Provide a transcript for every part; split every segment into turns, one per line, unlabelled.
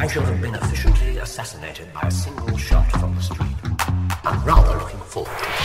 I shall have been efficiently assassinated by a single shot from the street. I'm rather looking forward to it.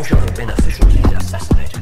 I shall have been efficiently assassinated